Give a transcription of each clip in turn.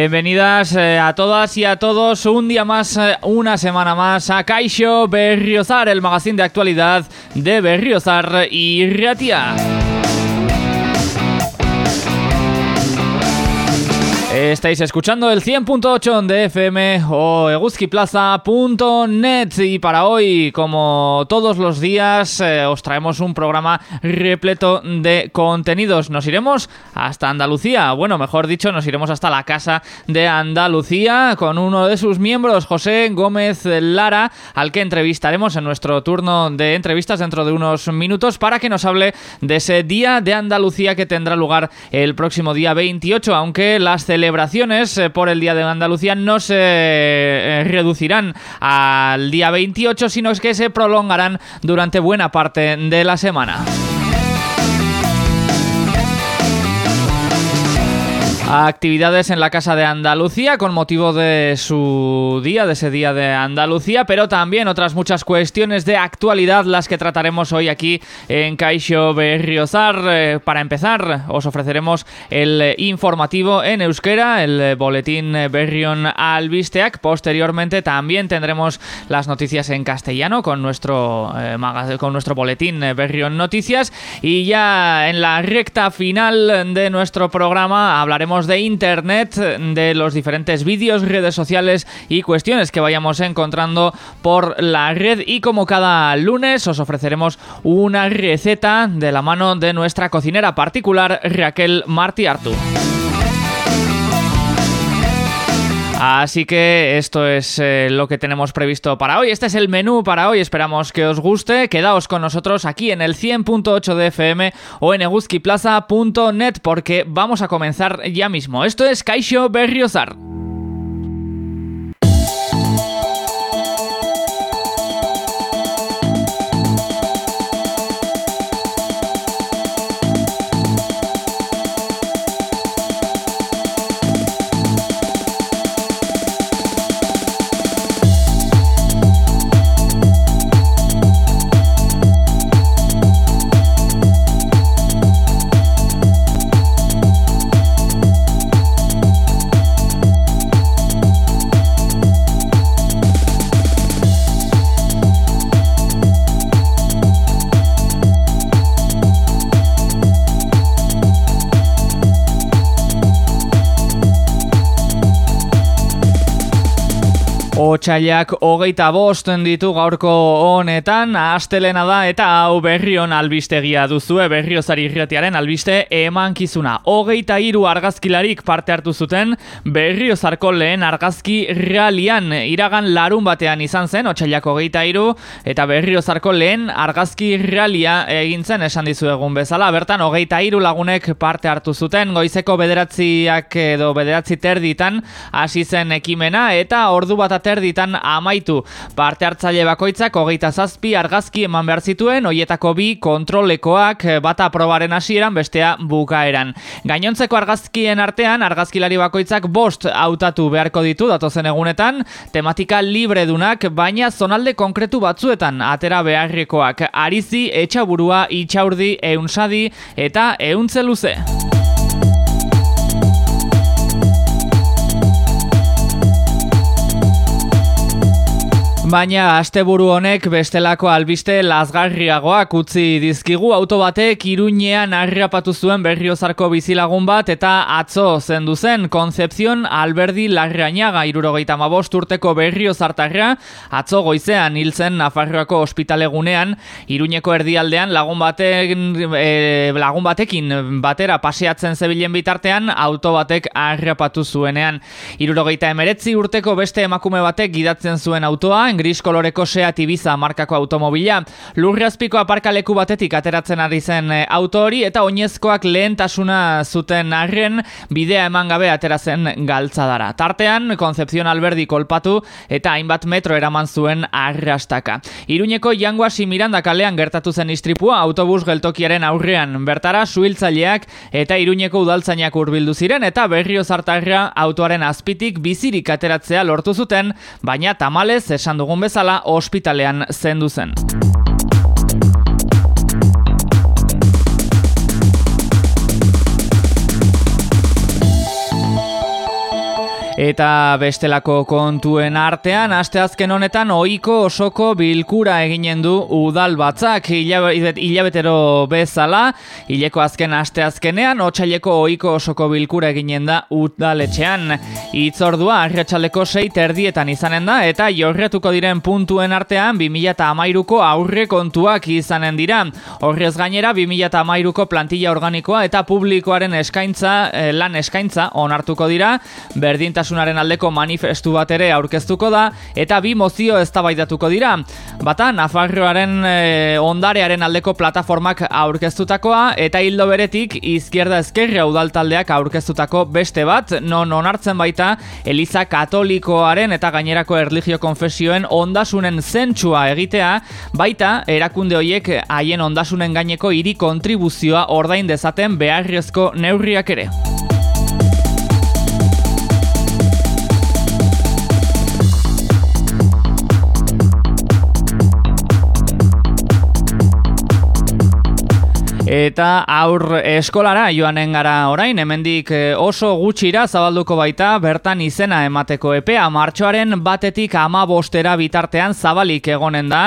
Bienvenidas eh, a todas y a todos un día más, eh, una semana más a Kaisho Berriozar, el magazine de actualidad de Berriozar y Riatia. Estáis escuchando el 100.8 de FM o eguzquiplaza.net y para hoy, como todos los días, eh, os traemos un programa repleto de contenidos. Nos iremos hasta Andalucía, bueno, mejor dicho, nos iremos hasta la Casa de Andalucía con uno de sus miembros, José Gómez Lara, al que entrevistaremos en nuestro turno de entrevistas dentro de unos minutos para que nos hable de ese Día de Andalucía que tendrá lugar el próximo día 28, aunque las celebraciones celebraciones eh, por el Día de Andalucía no se eh, reducirán al día 28, sino que se prolongarán durante buena parte de la semana. Actividades en la Casa de Andalucía con motivo de su día, de ese día de Andalucía, pero también otras muchas cuestiones de actualidad las que trataremos hoy aquí en Caixo Berriozar. Eh, para empezar, os ofreceremos el informativo en euskera, el boletín Berrión Albisteac. Posteriormente también tendremos las noticias en castellano con nuestro, eh, con nuestro boletín Berrión Noticias. Y ya en la recta final de nuestro programa hablaremos de internet, de los diferentes vídeos, redes sociales y cuestiones que vayamos encontrando por la red y como cada lunes os ofreceremos una receta de la mano de nuestra cocinera particular Raquel Martiartu. Así que esto es eh, lo que tenemos previsto para hoy. Este es el menú para hoy. Esperamos que os guste. Quedaos con nosotros aquí en el 100.8 de FM o en eguzquiplaza.net porque vamos a comenzar ya mismo. Esto es Kaisho Berriozar. Otsailak hogeita bosten ditu gaurko honetan, astelena da eta hau berrion albistegia duzue berriozari irretiaren albiste emankizuna. Hogeita hiru argazkilarik parte hartu zuten berriozarko lehen argazki realian iragan larun batean izan zen, otsailak hogeita hiru eta berriozarko lehen argazki realia egintzen esan dizu egun bezala. Bertan hogeita hiru lagunek parte hartu zuten, goizeko bederatziak edo bederatzi terditan hasi zen ekimena eta ordu bat ater erditan amaitu. Parte hartzaile bakoitzak hogeita zazpi argazki eman behar zituen, hoietako bi kontrolekoak bata probaren hasieran bestea bukaeran. Gainontzeko argazkien artean, argazkilari bakoitzak bost hautatu beharko ditu datozen egunetan, tematika libre dunak, baina zonalde konkretu batzuetan atera beharrekoak. Arizi, etxaburua, itxaurdi, eunsadi eta euntze luze. Baina asteburu honek bestelako albiste lazgarriagoak utzi dizkigu. Auto batek Iruñean harrapatu zuen Berriozarko bizilagun bat eta atzo zendu zen Concepción Alberdi Larrañaga 75 urteko Berriozartarra. Atzo goizean hiltzen Nafarroako ospitalegunean Iruñeko erdialdean lagun batek e, lagun batekin batera paseatzen zebilen bitartean auto batek harrapatu zuenean. 79 urteko beste emakume batek gidatzen zuen autoa gris koloreko Seat Ibiza markako automobila. Lurriazpiko aparkaleku batetik ateratzen ari zen eh, auto hori eta oinezkoak lehentasuna zuten arren bidea eman gabe ateratzen galtzadara. Tartean, Concepción Alberdi kolpatu eta hainbat metro eraman zuen arrastaka. Iruñeko jangoasi Miranda kalean gertatu zen istripua autobus geltokiaren aurrean. Bertara, suhiltzaileak eta Iruñeko udaltzainak hurbildu ziren eta berrio zartarra autoaren azpitik bizirik ateratzea lortu zuten, baina tamalez esan dugu dugun bezala ospitalean zendu zen. Eta bestelako kontuen artean, asteazken honetan ohiko osoko bilkura eginen du udal batzak hilabetero bezala, hileko azken asteazkenean, otxaileko ohiko osoko bilkura eginen da udaletxean. Itzordua, arretxaleko sei terdietan izanen da, eta jorretuko diren puntuen artean, 2008ko aurre kontuak izanen dira. Horrez gainera, 2008ko plantilla organikoa eta publikoaren eskaintza, eh, lan eskaintza onartuko dira, berdintasun berdintasunaren aldeko manifestu bat ere aurkeztuko da eta bi mozio eztabaidatuko dira. Bata Nafarroaren e, ondarearen aldeko plataformak aurkeztutakoa eta hildo beretik izquierda ezkerra udaltaldeak aurkeztutako beste bat non onartzen baita Eliza Katolikoaren eta gainerako erlijio konfesioen ondasunen zentsua egitea baita erakunde hoiek haien ondasunen gaineko hiri kontribuzioa ordain dezaten beharrezko neurriak ere. Eta aur eskolara joanen gara orain, hemendik eh, oso gutxira zabalduko baita bertan izena emateko epea. Martxoaren batetik ama bostera bitartean zabalik egonen da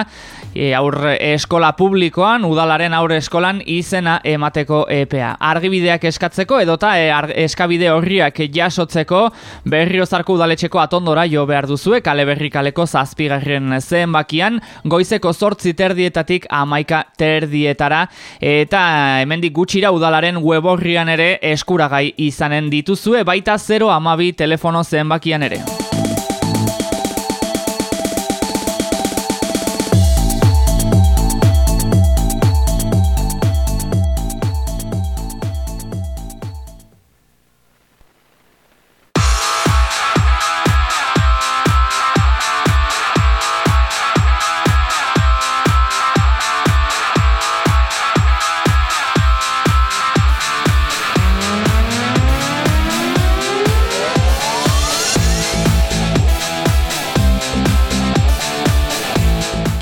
e, aur eskola publikoan, udalaren aur eskolan izena emateko epea. Argibideak eskatzeko edota e, eskabide horriak jasotzeko berriozarko udaletxeko atondora jo behar duzue, kale berrikaleko zazpigarren zenbakian, goizeko zortzi terdietatik amaika terdietara, eta hemendik gutxira udalaren weborrian ere eskuragai izanen dituzue, baita 0 amabi telefono zenbakian ere.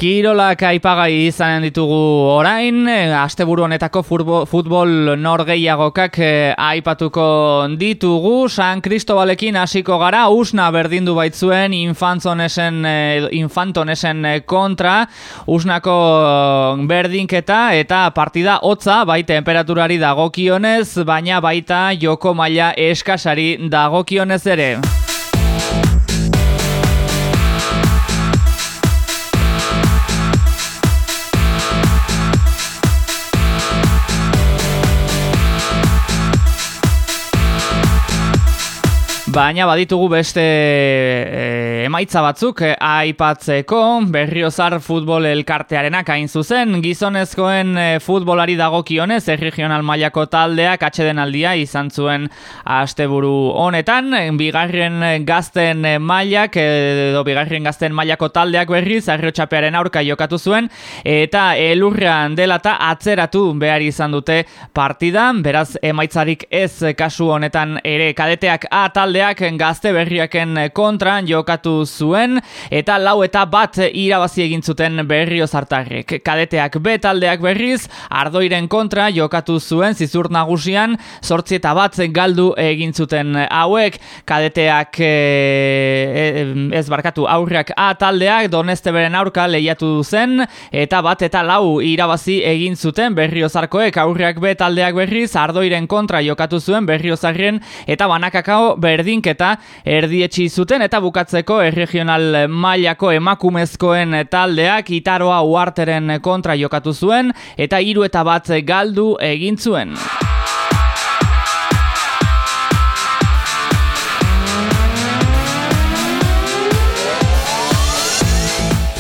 Kirolak aipagai izanen ditugu orain, asteburu honetako futbol norgeiagokak eh, aipatuko ditugu, San Cristobalekin hasiko gara, usna berdindu baitzuen infantonesen, eh, infantonesen kontra, usnako berdinketa eta partida hotza bai temperaturari dagokionez, baina baita joko maila eskasari dagokionez ere. Baina baditugu beste e, emaitza batzuk e, aipatzeko. Berriozar futbol elkartearenak hain zuzen gizonezkoen e, futbolari dagokionez erregional mailako taldeak atxeden aldia izan zuen asteburu honetan. Bigarren gazten mailak edo bigarren gazten mailako taldeak berriz arriotxapearen aurka jokatu zuen eta elurrean dela eta atzeratu behar izan dute partidan beraz emaitzarik ez kasu honetan ere. Kadeteak A talde taldeak gazte berriaken kontra jokatu zuen eta lau eta bat irabazi egin zuten berrio zartarrek. Kadeteak B taldeak berriz ardoiren kontra jokatu zuen zizur nagusian sortzi eta bat galdu egin zuten hauek. Kadeteak e, ez barkatu aurrak A taldeak doneste beren aurka lehiatu zen eta bat eta lau irabazi egin zuten berrio zarkoek aurrak B taldeak berriz ardoiren kontra jokatu zuen berrio zarren eta banakakao berdi berdinketa erdietsi zuten eta bukatzeko erregional mailako emakumezkoen taldeak itaroa uarteren kontra jokatu zuen eta hiru eta bat galdu egin zuen.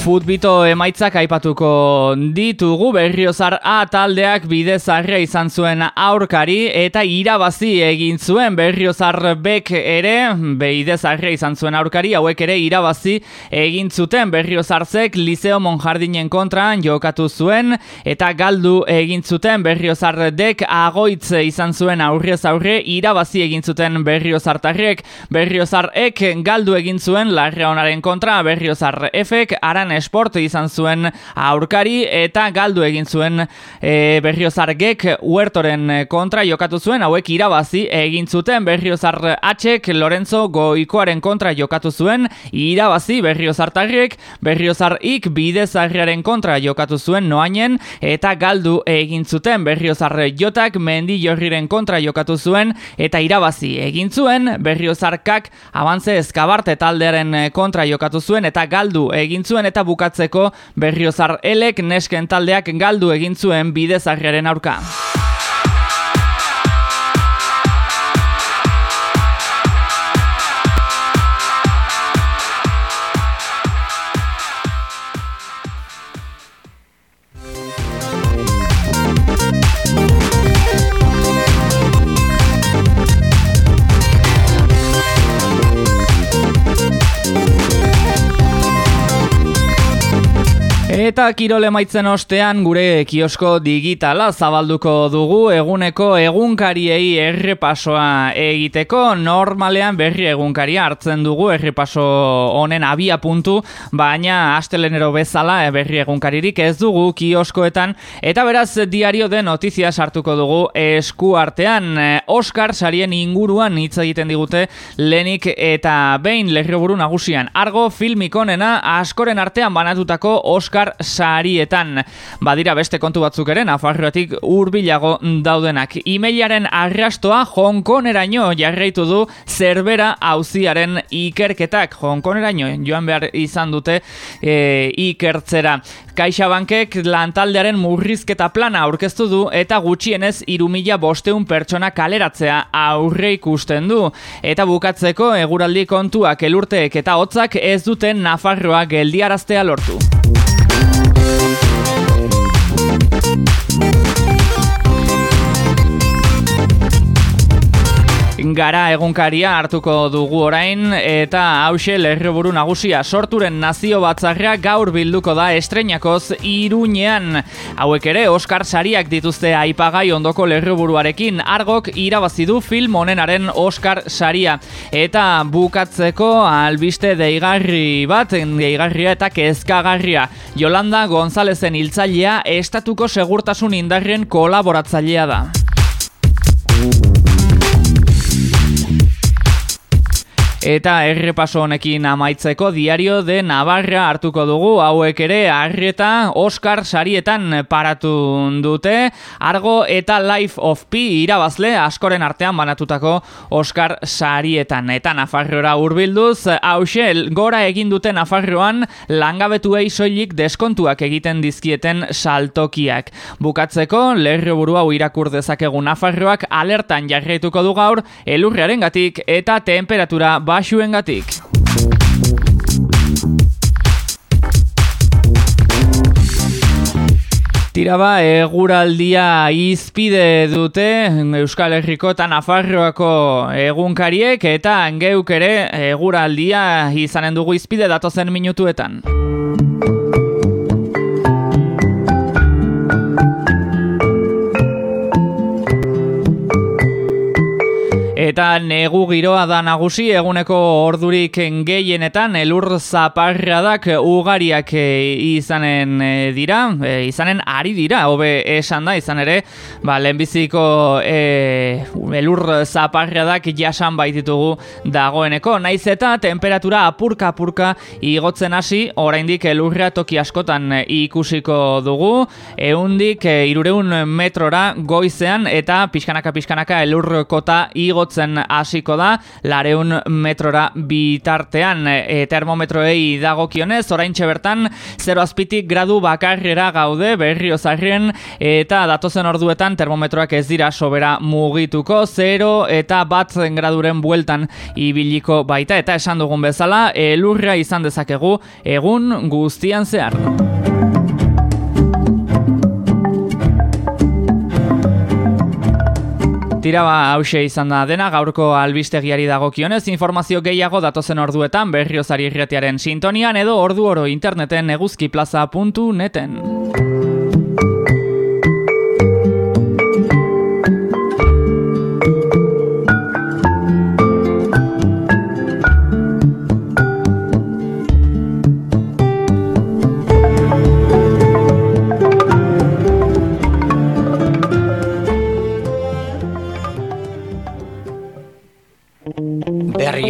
Futbito emaitzak aipatuko ditugu. Berriozar A taldeak bidezarra izan zuen aurkari eta irabazi egin zuen berriozar bek ere. Bidezarra izan zuen aurkari hauek ere irabazi egin zuten. Berriozarzek Liceo Monjardinen kontra jokatu zuen eta galdu egin zuten. Berriozar dek agoitz izan zuen aurrez aurre irabazi egin zuten berriozartarrek berriozar ek galdu egin zuen larra honaren kontra. Berriozar efek aran Esport izan zuen aurkari eta galdu egin zuen e, Berriozargek Huertoren kontra jokatu zuen. Hauek irabazi egin zuten Berriozar Hek Lorenzo Goikoaren kontra jokatu zuen. Irabazi Berriozartarrek Berriozar Ik Bidezarriaren kontra jokatu zuen noainen eta galdu egin zuten Berriozar Jotak Mendi Jorriren kontra jokatu zuen eta irabazi egin zuen Berriozarkak Abantze Eskabarte taldearen kontra jokatu zuen eta galdu egin zuen eta bukatzeko berriozar elek nesken taldeak galdu egin zuen bidezarriaren aurka. Eta kirole maitzen ostean gure kiosko digitala zabalduko dugu eguneko egunkariei errepasoa egiteko. Normalean berri egunkaria hartzen dugu errepaso honen abia puntu baina astelenero bezala berri egunkaririk ez dugu kioskoetan. Eta beraz diario de notizia sartuko dugu esku artean. Oscar sarien inguruan hitz egiten digute lenik eta behin lerroburu nagusian. Argo filmikonena askoren artean banatutako Oscar sarietan. Badira beste kontu batzuk ere, Nafarroatik urbilago daudenak. Imeilaren arrastoa Hongkoneraino jarraitu du zerbera hauziaren ikerketak. Hongkoneraino joan behar izan dute e, ikertzera. Kaixa bankek lantaldearen murrizketa plana aurkeztu du eta gutxienez irumila bosteun pertsona kaleratzea aurre ikusten du. Eta bukatzeko eguraldi kontuak elurteek eta hotzak ez duten Nafarroa geldiaraztea lortu. Gara egunkaria hartuko dugu orain eta hause lerroburu nagusia sorturen nazio batzarra gaur bilduko da estreinakoz iruñean. Hauek ere Oscar sariak dituzte aipagai ondoko lerroburuarekin argok irabazi du film honenaren Oscar saria. Eta bukatzeko albiste deigarri bat, deigarria eta kezkagarria. Yolanda Gonzalezen hiltzailea estatuko segurtasun indarren kolaboratzailea da. Eta errepaso honekin amaitzeko diario de Navarra hartuko dugu. Hauek ere Arrieta Oscar sarietan paratu dute. Argo eta Life of Pi irabazle askoren artean banatutako Oscar sarietan. Eta Nafarroa hurbilduz hause gora egin dute Nafarroan langabetuei soilik deskontuak egiten dizkieten saltokiak. Bukatzeko lerro burua irakur dezakegu Nafarroak alertan jarraituko du gaur elurrearengatik eta temperatura basuen gatik. Tiraba, eguraldia izpide dute Euskal Herriko eta Nafarroako egunkariek eta geuk ere eguraldia izanen dugu izpide datozen minutuetan. Eta negu giroa da nagusi eguneko ordurik gehienetan elur zaparradak ugariak e, izanen e, dira, e, izanen ari dira, hobe esan da, izan ere, ba, lehenbiziko e, elur zaparradak jasan baititugu dagoeneko. Naiz eta temperatura apurka-apurka igotzen hasi, oraindik elurra toki askotan ikusiko dugu, eundik e, irureun metrora goizean eta pixkanaka-pixkanaka elur kota igotzen igotzen hasiko da, lareun metrora bitartean e, termometroei dagokionez, orain bertan 0 azpitik gradu bakarrera gaude berrio zarrien eta datozen orduetan termometroak ez dira sobera mugituko, 0 eta bat graduren bueltan ibiliko baita, eta esan dugun bezala, elurra izan dezakegu egun guztian zehar. Tira ba hause izan da dena gaurko albistegiari dagokionez informazio gehiago datozen orduetan berriozari irretiaren sintonian edo ordu oro interneten eguzkiplaza.neten.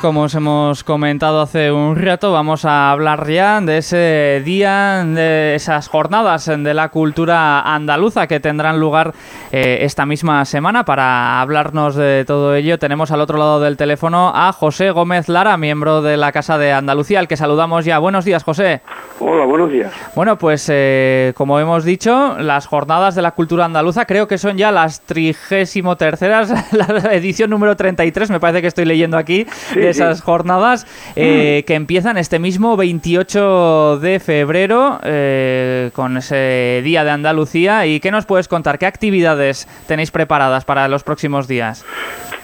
Como os hemos comentado hace un rato, vamos a hablar ya de ese día, de esas jornadas de la cultura andaluza que tendrán lugar eh, esta misma semana. Para hablarnos de todo ello, tenemos al otro lado del teléfono a José Gómez Lara, miembro de la Casa de Andalucía, al que saludamos ya. Buenos días, José. Hola, buenos días. Bueno, pues eh, como hemos dicho, las jornadas de la cultura andaluza creo que son ya las trigésimo terceras, la edición número 33, me parece que estoy leyendo aquí, de esas jornadas eh, que empiezan este mismo 28 de febrero eh, con ese Día de Andalucía. ¿Y qué nos puedes contar? ¿Qué actividades tenéis preparadas para los próximos días?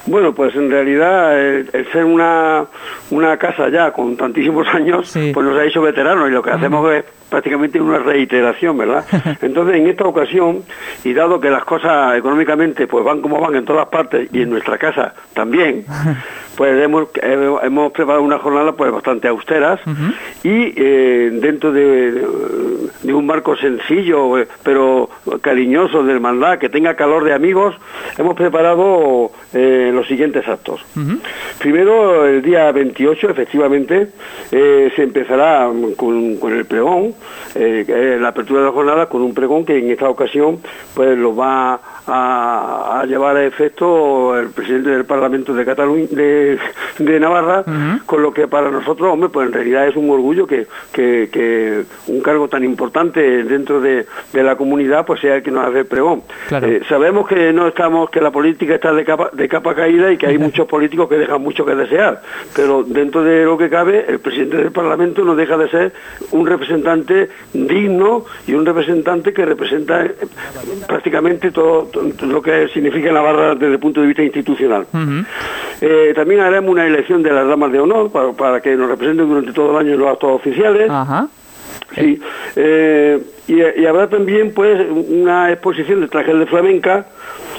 Bueno, pues en realidad el, ser una, una, casa ya con tantísimos años, pues nos ha hecho veteranos y lo que hacemos es prácticamente una reiteración, ¿verdad? Entonces, en esta ocasión, y dado que las cosas económicamente pues van como van en todas partes y en nuestra casa también, pues hemos, hemos preparado una jornada pues bastante austeras y eh, dentro de, un marco sencillo eh, pero cariñoso de hermandad, que tenga calor de amigos, hemos preparado eh, los siguientes actos. Primero, el día 28, efectivamente, se empezará con, con el pregón, la apertura de la jornada con un pregón que en esta ocasión pues lo va a, llevar a efecto el presidente del Parlamento de Cataluña de, Navarra, con lo que para nosotros, hombre, pues en realidad es un orgullo que, que, un cargo tan importante dentro de, la comunidad pues sea el que nos hace el pregón. Eh, sabemos que no estamos, que la política está de capa, de capa caída y que hay muchos políticos que dejan mucho que desear, pero dentro de lo que cabe, el presidente del Parlamento no deja de ser un representante digno y un representante que representa eh, prácticamente todo, lo que significa Navarra desde el punto de vista institucional. Eh, también haremos una elección de las damas de honor para, que nos representen durante todo el año en los actos oficiales. Sí. Eh, y, habrá también pues una exposición de trajes de flamenca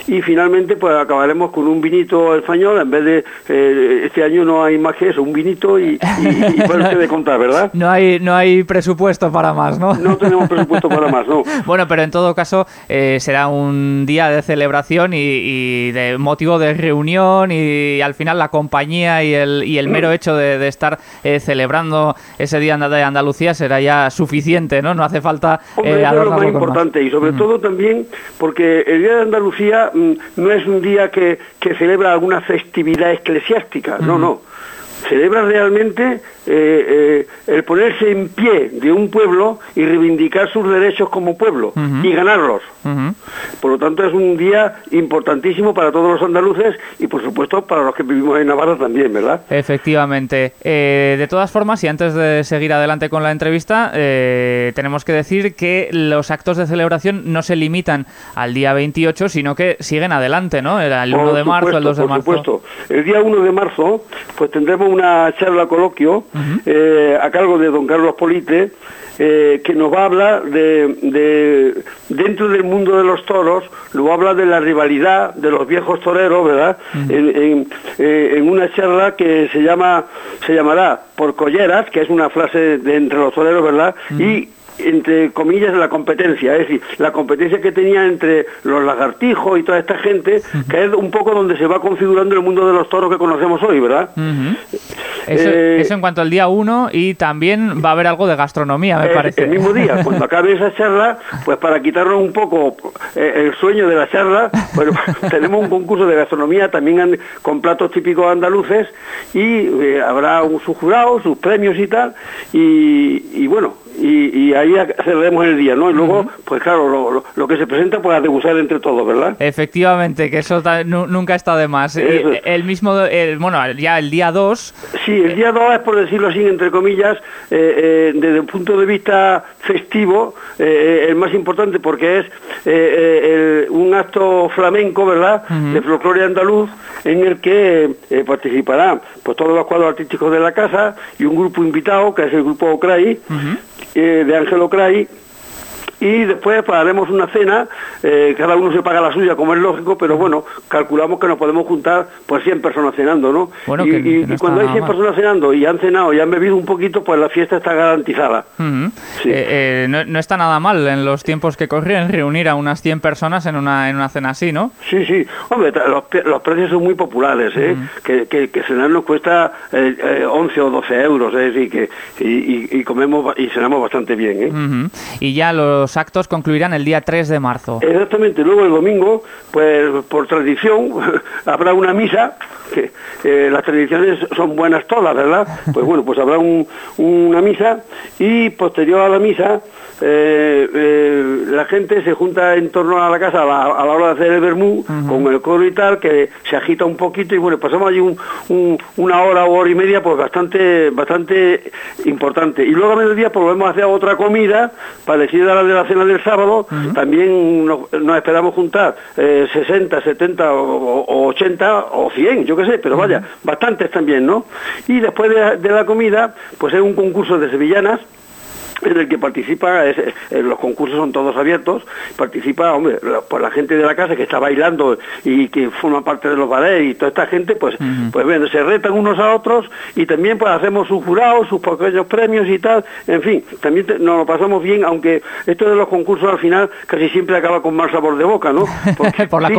y finalmente pues acabaremos con un vinito español, en vez de, eh, este año no hay más que eso, un vinito y, y, y de contar, ¿verdad? No hay, no hay presupuesto para más, ¿no? No tenemos presupuesto para más, no. bueno, pero en todo caso eh, será un día de celebración y, de motivo de reunión y, al final la compañía y el, y el mero hecho de, estar eh, celebrando ese día de Andalucía será ya suficiente, ¿no? No hace falta... Hombre, eso es lo más importante y sobre mm. todo también porque el Día de Andalucía no es un día que, que celebra alguna festividad eclesiástica, no, no. Celebra realmente eh, eh, el ponerse en pie de un pueblo y reivindicar sus derechos como pueblo y ganarlos. Por lo tanto, es un día importantísimo para todos los andaluces y, por supuesto, para los que vivimos en Navarra también, ¿verdad? Efectivamente. Eh, de todas formas, y antes de seguir adelante con la entrevista, tenemos que decir que los actos de celebración no se limitan al día 28, sino que siguen adelante, ¿no? El 1 de marzo, el 2 de marzo. Por supuesto. El día 1 de marzo, pues tendremos una charla coloquio eh, a cargo de don Carlos Polite, eh, que nos va a hablar de, dentro del mundo de los toros, nos va a hablar de la rivalidad de los viejos toreros, ¿verdad? Eh, en, una charla que se llama se llamará por colleras, que es una frase de entre los toreros, ¿verdad? Y entre comillas, la competencia, es decir, la competencia que tenía entre los lagartijos y toda esta gente, que es un poco donde se va configurando el mundo de los toros que conocemos hoy, ¿verdad? Eh, eso, en cuanto al día uno y también va a haber algo de gastronomía, me parece. El mismo día, cuando acabe esa charla, pues para quitarnos un poco eh, el sueño de la charla, pues tenemos un concurso de gastronomía también con platos típicos andaluces y eh, habrá un, sus jurados, sus premios y tal, y bueno, y, ahí celebremos el día, ¿no? Y luego, pues claro, lo, que se presenta pues a degustar entre todos, ¿verdad? Efectivamente, que eso nunca está de más. El mismo, bueno, ya el día 2... Sí, el día 2 es, por decirlo así, entre comillas, eh, eh, desde el punto de vista festivo, eh, el más importante porque es un acto flamenco, ¿verdad?, de folclore andaluz, en el que participarán pues todos los cuadros artísticos de la casa y un grupo invitado, que es el grupo Ocray, eh, de Ángelo Cray y después pues, haremos una cena, eh, cada uno se paga la suya, como es lógico, pero bueno, calculamos que nos podemos juntar pues 100 personas cenando, ¿no? y, cuando hay 100 personas cenando y han cenado y han bebido un poquito, pues la fiesta está garantizada. Eh, no, está nada mal en los tiempos que corren reunir a unas 100 personas en una, en una cena así, ¿no? Sí, sí. Hombre, los, precios son muy populares, ¿eh? que, que, cenar nos cuesta 11 o 12 euros, es decir, que y, comemos y cenamos bastante bien, ¿eh? Y ya los actos concluirán el día 3 de marzo. Exactamente, luego el domingo, pues por tradición, habrá una misa, que eh, las tradiciones son buenas todas, ¿verdad? Pues bueno, pues habrá una misa y posterior a la misa eh, eh, la gente se junta en torno a la casa a la, hora de hacer el vermú, con el coro y tal, que se agita un poquito y bueno, pasamos allí una hora o hora y media pues bastante bastante importante. Y luego a mediodía pues volvemos a hacer otra comida parecida a la de la cena del sábado, también nos, esperamos juntar 60, 70 o, 80 o 100, yo qué sé, pero vaya, bastantes también, ¿no? Y después de, de la comida pues es un concurso de sevillanas, en el que participa, es, eh, los concursos son todos abiertos, participa, hombre, la, pues la gente de la casa que está bailando y que forma parte de los ballets y toda esta gente, pues, pues bueno, se retan unos a otros y también pues hacemos sus jurados, sus pequeños premios y tal, en fin, también nos lo pasamos bien, aunque esto de los concursos al final casi siempre acaba con mal sabor de boca, ¿no? por, la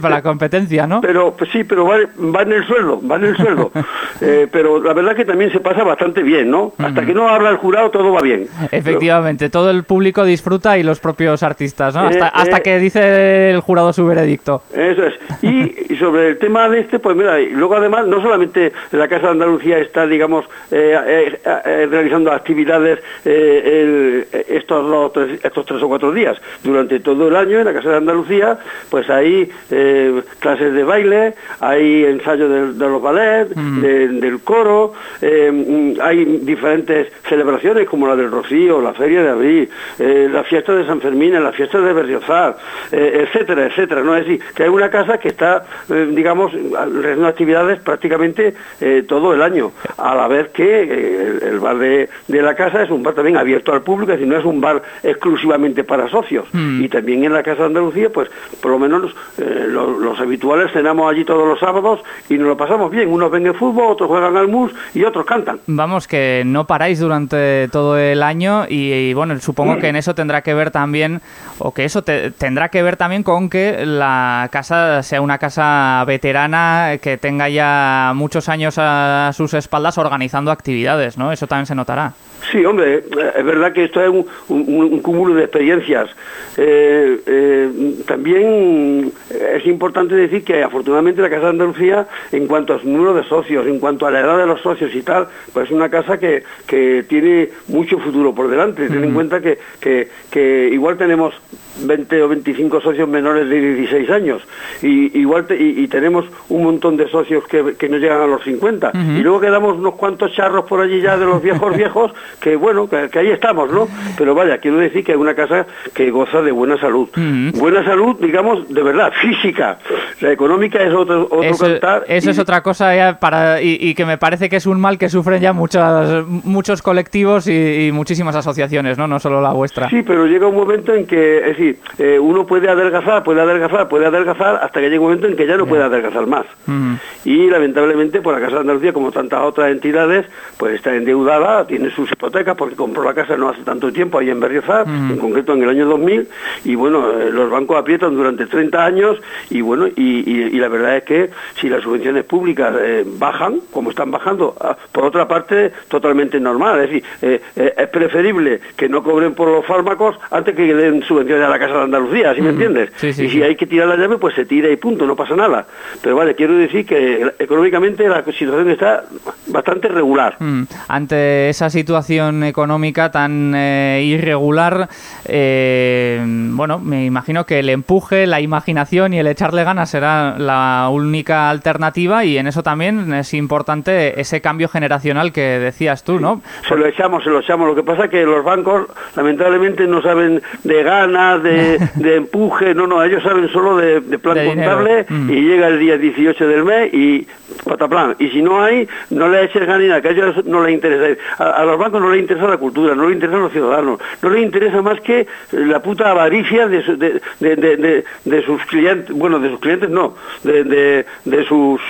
por la competencia, ¿no? Pero pues sí, pero va, en el sueldo, va en el sueldo. Eh, pero la verdad que también se pasa bastante bien, ¿no? Hasta que no habla el jurado todo va bien. Efectivamente, todo el público disfruta y los propios artistas, ¿no? Hasta, eh, que dice el jurado su veredicto. Eso es. Y, sobre el tema de este, pues mira, y luego además, no solamente la Casa de Andalucía está, digamos, eh, eh, realizando actividades estos, estos tres o cuatro días. Durante todo el año en la Casa de Andalucía, pues hay clases de baile, hay ensayos de, los ballets, del coro, hay diferentes celebraciones como la del Rocío Rocío, la Feria de Abril, eh, la fiesta de San Fermín, la fiesta de Berriozar, eh, etcétera, etcétera. ¿no? Es decir, que hay una casa que está, eh, digamos, realizando actividades prácticamente todo el año, a la vez que el, bar de, la casa es un bar también abierto al público, es decir, no es un bar exclusivamente para socios. Mm. Y también en la Casa de Andalucía, pues por lo menos los, los, habituales cenamos allí todos los sábados y nos lo pasamos bien. Unos ven el fútbol, otros juegan al mus y otros cantan. Vamos, que no paráis durante todo el año y, bueno, supongo que en eso tendrá que ver también, o que eso tendrá que ver también con que la casa sea una casa veterana, que tenga ya muchos años a sus espaldas organizando actividades, ¿no? Eso también se notará. Sí, hombre, eh, es verdad que esto es un, cúmulo de experiencias. Eh, eh, también es importante decir que afortunadamente la Casa de Andalucía, en cuanto a su número de socios, en cuanto a la edad de los socios y tal, pues es una casa que, tiene mucho futuro por delante. Ten en cuenta que, que igual tenemos 20 o 25 socios menores de 16 años y igual y, tenemos un montón de socios que, que no llegan a los 50 y luego quedamos unos cuantos charros por allí ya de los viejos viejos que bueno que, ahí estamos no pero vaya quiero decir que es una casa que goza de buena salud. Buena salud digamos de verdad física. La económica es otro, otro eso, cantar eso es otra cosa ya para y, que me parece que es un mal que sufren ya muchos muchos colectivos y, muchísimas asociaciones no no solo la vuestra. Sí pero llega un momento en que eh, uno puede adelgazar, puede adelgazar, puede adelgazar, hasta que llega un momento en que ya no puede adelgazar más. Y lamentablemente, por la Casa de Andalucía, como tantas otras entidades, pues está endeudada, tiene sus hipotecas, porque compró la casa no hace tanto tiempo ahí en Berriozar, en concreto en el año 2000, y bueno, eh, los bancos aprietan durante 30 años, y bueno, y, la verdad es que si las subvenciones públicas eh, bajan, como están bajando, ah, por otra parte, totalmente normal, es decir, es preferible que no cobren por los fármacos antes que den subvenciones a la Casa de Andalucía, ¿sí me entiendes? y si hay que tirar la llave, pues se tira y punto, no pasa nada. Pero vale, quiero decir que económicamente la situación está bastante regular. Ante esa situación económica tan eh, irregular, eh, bueno, me imagino que el empuje, la imaginación y el echarle ganas será la única alternativa y en eso también es importante ese cambio generacional que decías tú, ¿no? Se lo echamos, se lo echamos. Lo que pasa es que los bancos lamentablemente no saben de ganas, de, empuje, no, no, ellos saben solo de, plan contable mm. y llega el día 18 del mes y pataplan. Y si no hay, no le eches ganas que a ellos no les interesa. A, los bancos no les interesa la cultura, no les interesa los ciudadanos, no les interesa más que la puta avaricia de, de, sus clientes, bueno, de sus clientes no, de, sus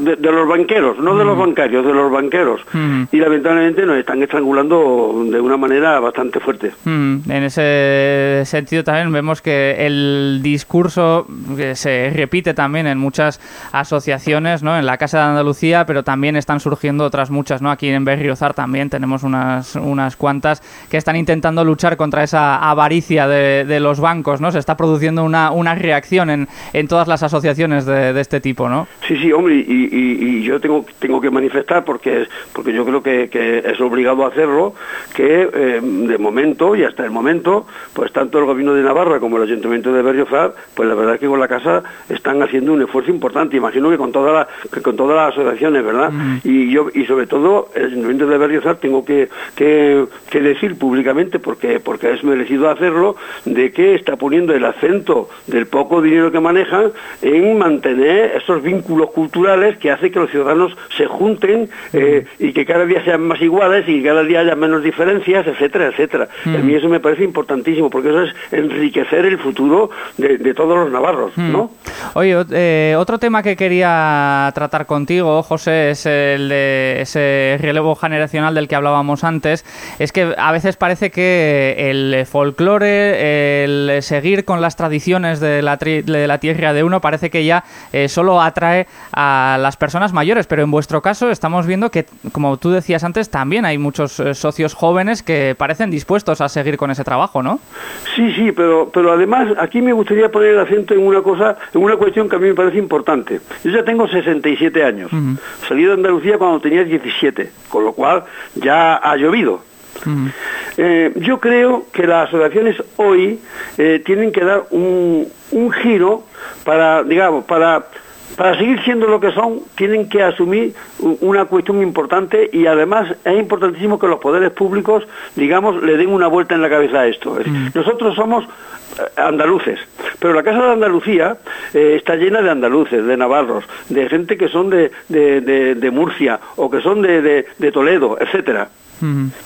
de, los banqueros, no de los bancarios, de los banqueros. Mm. Y lamentablemente nos están estrangulando de una manera bastante fuerte. En ese sentido también vemos que el discurso que se repite también en muchas asociaciones, ¿no? En la Casa de Andalucía, pero también están surgiendo otras muchas, ¿no? Aquí en Berriozar también tenemos unas, unas cuantas que están intentando luchar contra esa avaricia de, los bancos, ¿no? Se está produciendo una, una reacción en, en todas las asociaciones de, este tipo, ¿no? Sí, sí, hombre, y, yo tengo, tengo que manifestar porque, porque yo creo que, es obligado a hacerlo, que eh, de momento y hasta el momento, pues tanto el gobierno de Navarra como el Ayuntamiento de Berriozar, pues la verdad es que con la casa están haciendo un esfuerzo importante, imagino que con, toda con todas las asociaciones, ¿verdad? Y yo y sobre todo el Ayuntamiento de Berriozar tengo que, que, decir públicamente, porque, porque es merecido hacerlo, de que está poniendo el acento del poco dinero que manejan en mantener esos vínculos culturales que hace que los ciudadanos se junten eh, y que cada día sean más iguales y que cada día haya menos diferencias, etcétera, etcétera. A mí eso me parece importantísimo, porque eso es enriquecer el futuro de, todos los navarros. ¿no? Oye, eh, otro tema que quería tratar contigo, José, es el de ese relevo generacional del que hablábamos antes. Es que a veces parece que el folclore, el seguir con las tradiciones de la, de la tierra de uno, parece que ya eh, solo atrae a las personas mayores, pero en vuestro caso estamos viendo que, como tú decías antes, también hay muchos eh, socios jóvenes que parecen dispuestos a seguir con ese trabajo, ¿no? Sí, sí, pero, pero además aquí me gustaría poner el acento en una cosa, en una cuestión que a mí me parece importante. Yo ya tengo 67 años. Salí de Andalucía cuando tenía 17, con lo cual ya ha llovido. Eh, yo creo que las asociaciones hoy eh, tienen que dar un, un giro para, digamos, para para seguir siendo lo que son, tienen que asumir una cuestión importante y además es importantísimo que los poderes públicos, digamos, le den una vuelta en la cabeza a esto. Mm. Nosotros somos eh, andaluces, pero la Casa de Andalucía eh, está llena de andaluces, de navarros, de gente que son de, de, Murcia o que son de, Toledo, etcétera.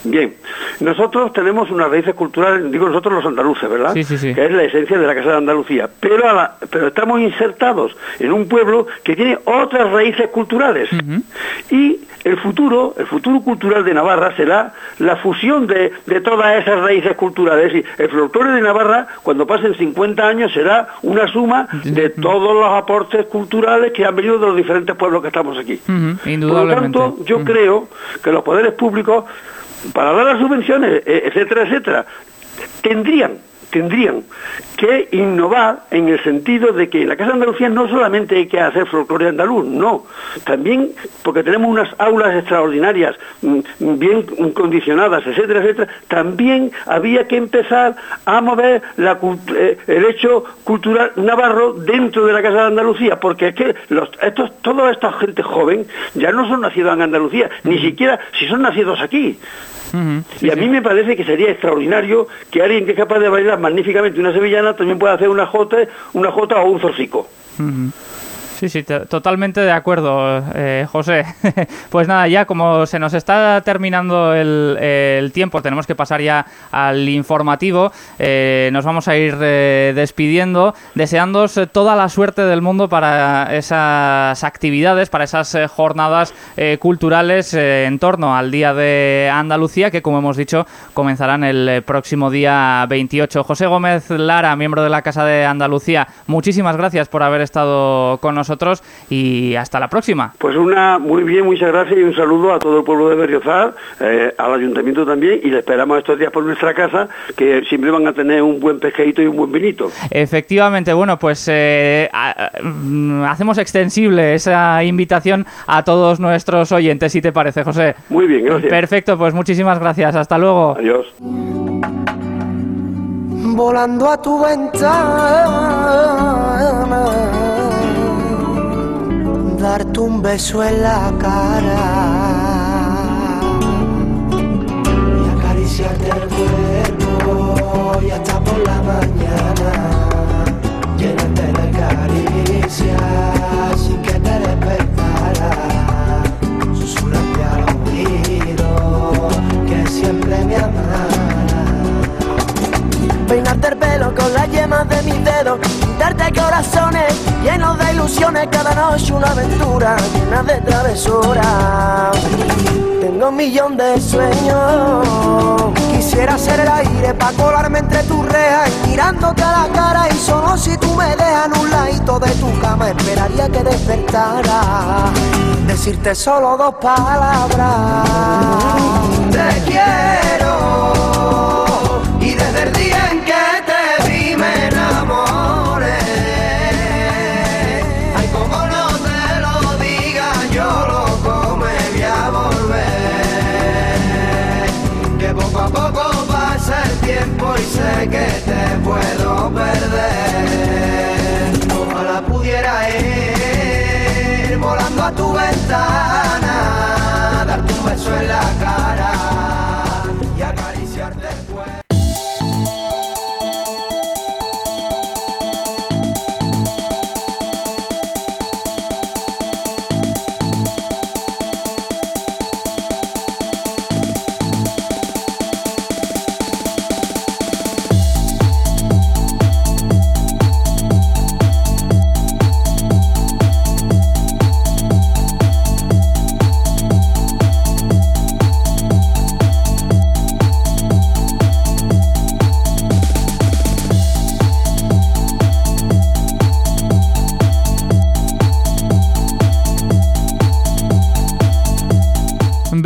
Bien, nosotros tenemos unas raíces culturales, digo nosotros los andaluces, ¿verdad? Sí, sí, sí. Que es la esencia de la Casa de Andalucía. Pero, pero estamos insertados en un pueblo que tiene otras raíces culturales. Y el futuro, el futuro cultural de Navarra será la fusión de, todas esas raíces culturales. Y el folclore de Navarra, cuando pasen 50 años, será una suma de todos los aportes culturales que han venido de los diferentes pueblos que estamos aquí. Por lo tanto, yo creo que los poderes públicos para dar las subvenciones, e, etcétera, etcétera, tendrían tendrían que innovar en el sentido de que en la Casa de Andalucía no solamente hay que hacer folclore andaluz, no, también porque tenemos unas aulas extraordinarias, mm, bien condicionadas, etcétera, etcétera, también había que empezar a mover eh, el hecho cultural navarro dentro de la Casa de Andalucía, porque es que los, estos, toda esta gente joven ya no son nacidos en Andalucía, ni siquiera si son nacidos aquí y a mí me parece que sería extraordinario que alguien que es capaz de bailar magníficamente una sevillana también pueda hacer una jota, una jota o un zorcico. Sí, sí, totalmente de acuerdo, eh, José. pues nada, ya como se nos está terminando el, tiempo, tenemos que pasar ya al informativo. Eh, nos vamos a ir eh, despidiendo, deseándos toda la suerte del mundo para esas actividades, para esas jornadas culturales en torno al Día de Andalucía, que como hemos dicho, comenzarán el próximo día 28. José Gómez Lara, miembro de la Casa de Andalucía, muchísimas gracias por haber estado con nosotros nosotros y hasta la próxima. Pues una, muy bien, muchas gracias y un saludo a todo el pueblo de Berriozar, eh, al ayuntamiento también y le esperamos estos días por nuestra casa que siempre van a tener un buen pescadito y un buen vinito. Efectivamente, bueno, pues eh, mm, hacemos extensible esa invitación a todos nuestros oyentes, si te parece, José. Muy bien, gracias. Perfecto, pues muchísimas gracias. Hasta luego. Adiós. Volando a tu ventana darte un beso en la cara y acariciarte el cuerpo y hasta por la mañana llenarte de caricias sin que te despertara susurrarte al oído que siempre me amará peinarte el pelo con las yemas de mis dedos darte corazones llenos de ilusiones, cada noche una aventura llena de travesuras. Tengo un millón de sueños, quisiera ser el aire para colarme entre tus rejas, mirándote a la cara y solo si tú me dejas en un ladito de tu cama esperaría que despertara, decirte solo dos palabras. Te quiero a tu ventana, darte un beso en la cara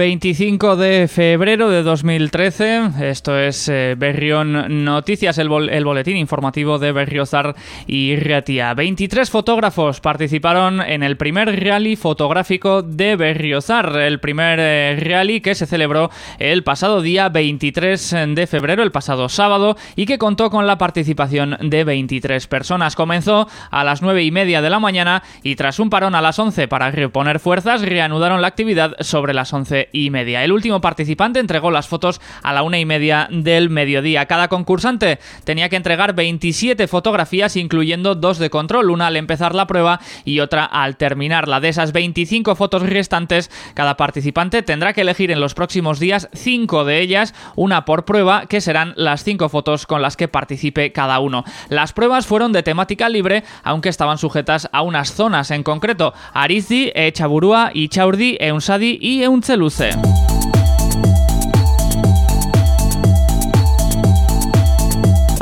25 de febrero de 2013, esto es eh, Berrión Noticias, el, boletín informativo de Berriozar y Riatia. 23 fotógrafos participaron en el primer rally fotográfico de Berriozar, el primer eh, rally que se celebró el pasado día 23 de febrero, el pasado sábado, y que contó con la participación de 23 personas. Comenzó a las 9 y media de la mañana y tras un parón a las 11 para reponer fuerzas, reanudaron la actividad sobre las 11 y media. El último participante entregó las fotos a la una y media del mediodía. Cada concursante tenía que entregar 27 fotografías, incluyendo dos de control, una al empezar la prueba y otra al terminarla. De esas 25 fotos restantes, cada participante tendrá que elegir en los próximos días cinco de ellas, una por prueba, que serán las cinco fotos con las que participe cada uno. Las pruebas fueron de temática libre, aunque estaban sujetas a unas zonas en concreto: Arizdi, Echaburúa, Ichaurdi, Eunsadi y Euntzelu sam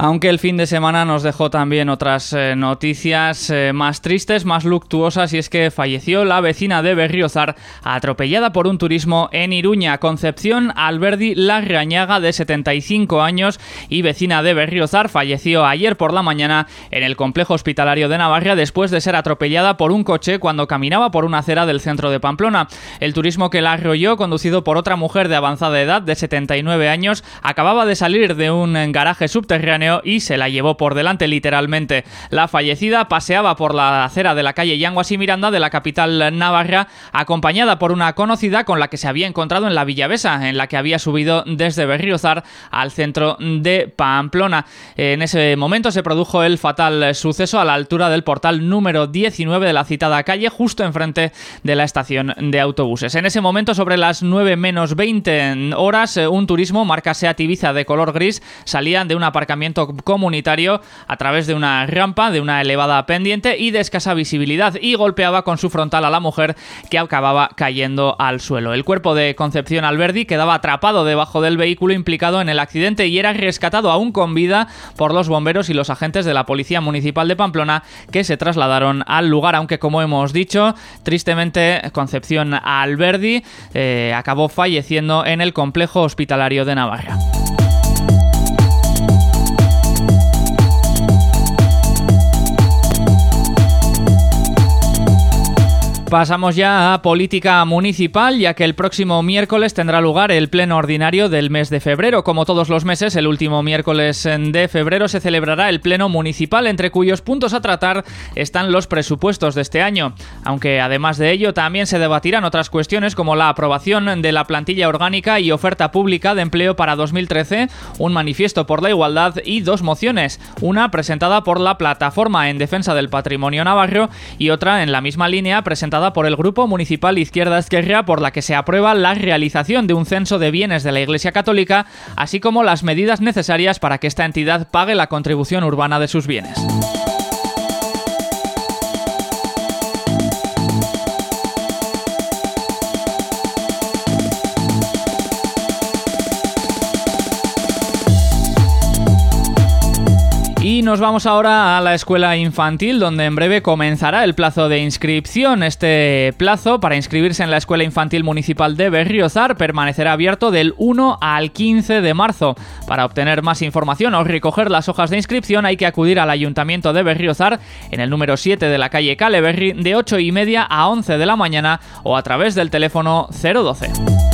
Aunque el fin de semana nos dejó también otras eh, noticias eh, más tristes, más luctuosas, y es que falleció la vecina de Berriozar atropellada por un turismo en Iruña. Concepción Alberdi Larrañaga, de 75 años y vecina de Berriozar, falleció ayer por la mañana en el complejo hospitalario de Navarra después de ser atropellada por un coche cuando caminaba por una acera del centro de Pamplona. El turismo que la arrolló, conducido por otra mujer de avanzada edad de 79 años, acababa de salir de un garaje subterráneo y se la llevó por delante literalmente. La fallecida paseaba por la acera de la calle Yanguas y Miranda de la capital navarra acompañada por una conocida con la que se había encontrado en la Villavesa, en la que había subido desde Berriozar al centro de Pamplona. En ese momento se produjo el fatal suceso a la altura del portal número 19 de la citada calle, justo enfrente de la estación de autobuses. En ese momento, sobre las 9 menos 20 horas, un turismo marca Seat Ibiza de color gris salía de un aparcamiento comunitario a través de una rampa de una elevada pendiente y de escasa visibilidad y golpeaba con su frontal a la mujer que acababa cayendo al suelo. El cuerpo de Concepción Alberdi quedaba atrapado debajo del vehículo implicado en el accidente y era rescatado aún con vida por los bomberos y los agentes de la Policía Municipal de Pamplona que se trasladaron al lugar, aunque como hemos dicho, tristemente Concepción Alberdi eh, acabó falleciendo en el complejo hospitalario de Navarra. Pasamos ya a política municipal, ya que el próximo miércoles tendrá lugar el pleno ordinario del mes de febrero. Como todos los meses, el último miércoles de febrero se celebrará el pleno municipal, entre cuyos puntos a tratar están los presupuestos de este año. Aunque además de ello también se debatirán otras cuestiones como la aprobación de la plantilla orgánica y oferta pública de empleo para 2013, un manifiesto por la igualdad y dos mociones, una presentada por la Plataforma en Defensa del Patrimonio Navarro y otra en la misma línea presentada por el Grupo Municipal Izquierda Esquerra por la que se aprueba la realización de un censo de bienes de la Iglesia Católica, así como las medidas necesarias para que esta entidad pague la contribución urbana de sus bienes. Y nos vamos ahora a la escuela infantil, donde en breve comenzará el plazo de inscripción. Este plazo para inscribirse en la escuela infantil municipal de Berriozar permanecerá abierto del 1 al 15 de marzo. Para obtener más información o recoger las hojas de inscripción hay que acudir al ayuntamiento de Berriozar en el número 7 de la calle Caleberry de 8 y media a 11 de la mañana o a través del teléfono 012.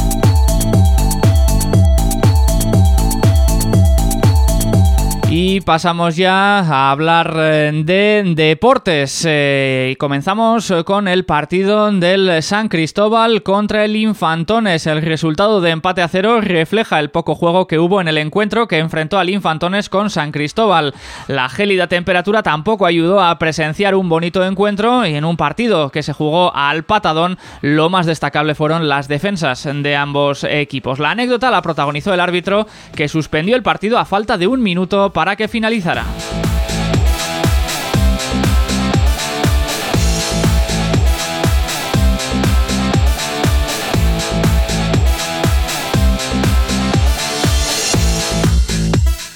Y pasamos ya a hablar eh, de deportes. Eh, comenzamos con el partido del San Cristóbal contra el Infantones. El resultado de empate a cero refleja el poco juego que hubo en el encuentro que enfrentó al Infantones con San Cristóbal. La gélida temperatura tampoco ayudó a presenciar un bonito encuentro y en un partido que se jugó al patadón, lo más destacable fueron las defensas de ambos equipos. La anécdota la protagonizó el árbitro que suspendió el partido a falta de un minuto para que finalizara.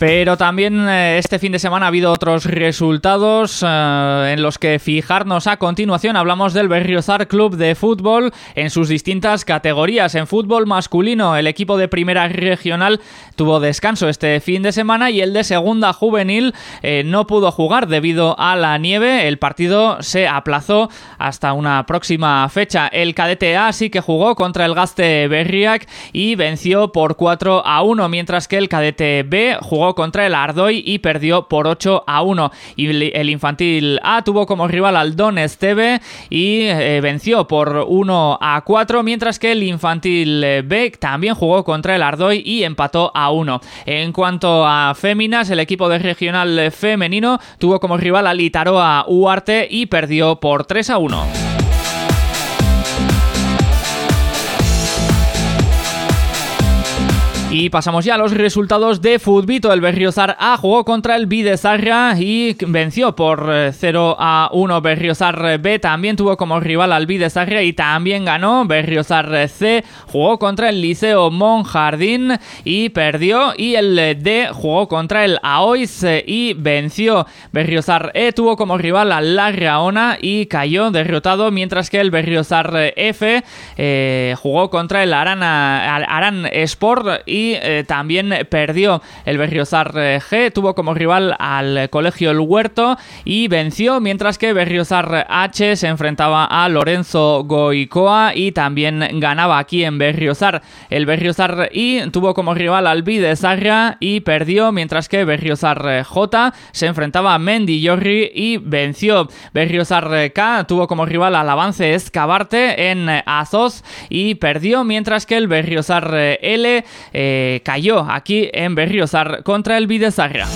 Pero también eh, este fin de semana ha habido otros resultados eh, en los que fijarnos a continuación. Hablamos del Berriozar Club de Fútbol en sus distintas categorías. En fútbol masculino, el equipo de primera regional tuvo descanso este fin de semana y el de segunda juvenil eh, no pudo jugar debido a la nieve. El partido se aplazó hasta una próxima fecha. El cadete A sí que jugó contra el Gaste Berriac y venció por 4 a 1, mientras que el cadete B jugó contra el Ardoy y perdió por 8 a 1. Y el infantil A tuvo como rival al Don Esteve y eh, venció por 1 a 4, mientras que el infantil eh, B también jugó contra el Ardoy y empató a 1. En cuanto a féminas, el equipo de regional femenino tuvo como rival al Itaroa Uarte y perdió por 3 a 1. Y pasamos ya a los resultados de Futbito. El Berriozar A jugó contra el Bidesarra y venció por 0 eh, a 1. Berriozar B también tuvo como rival al Bidesarra y también ganó. Berriozar C jugó contra el Liceo Monjardín y perdió. Y el D jugó contra el Aois y venció. Berriozar E tuvo como rival al Larraona y cayó derrotado, mientras que el Berriozar F eh, jugó contra el Arana, Aran Sport y eh, también perdió el Berriozar eh, G, tuvo como rival al Colegio El Huerto y venció, mientras que Berriozar H se enfrentaba a Lorenzo Goicoa y también ganaba aquí en Berriozar. El Berriozar I tuvo como rival al Bidesarra y perdió, mientras que Berriozar J se enfrentaba a Mendy Yorri y venció. Berriozar K tuvo como rival al Avance Escabarte en Azos y perdió, mientras que el Berriozar L eh, cayó aquí en Berriozar contra el Bidesarra.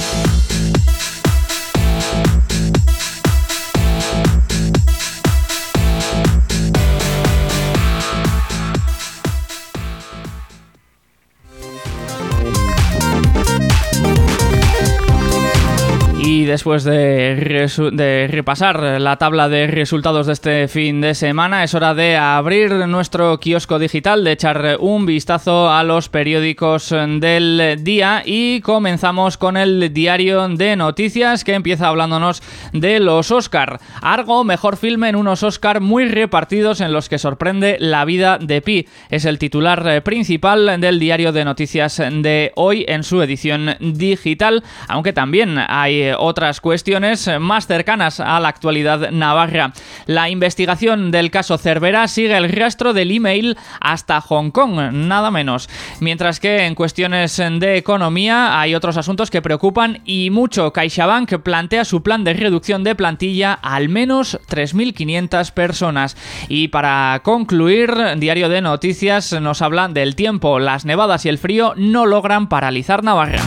Después de, repasar la tabla de resultados de este fin de semana, es hora de abrir nuestro kiosco digital, de echar un vistazo a los periódicos del día y comenzamos con el diario de noticias que empieza hablándonos de los Oscar. Argo, mejor filme en unos Oscar muy repartidos en los que sorprende la vida de Pi. Es el titular principal del diario de noticias de hoy en su edición digital, aunque también hay otras cuestiones más cercanas a la actualidad navarra. La investigación del caso Cervera sigue el rastro del email hasta Hong Kong, nada menos. Mientras que en cuestiones de economía hay otros asuntos que preocupan y mucho. CaixaBank plantea su plan de reducción de plantilla a al menos 3.500 personas. Y para concluir, Diario de Noticias nos habla del tiempo. Las nevadas y el frío no logran paralizar Navarra.